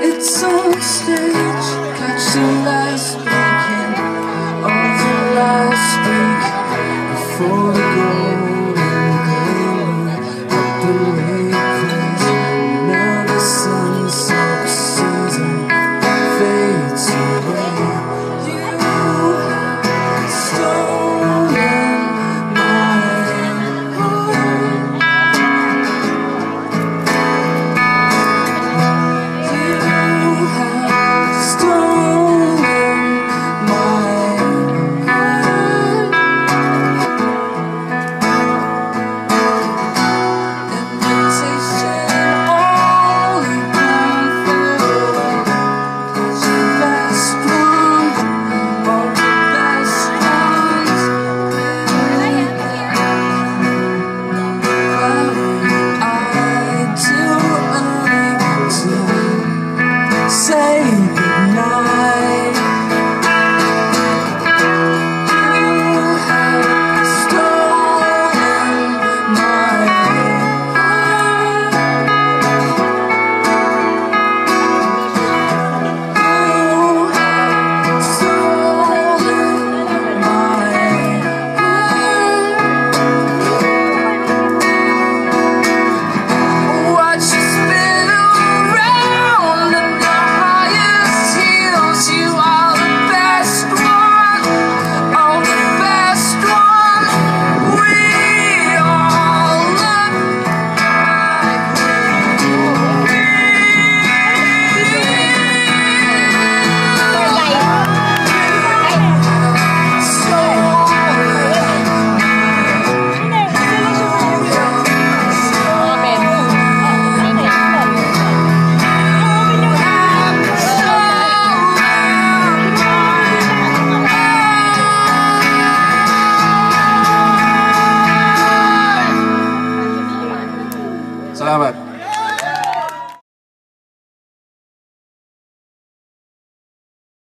It's on stage Catching last weekend Of the last week Before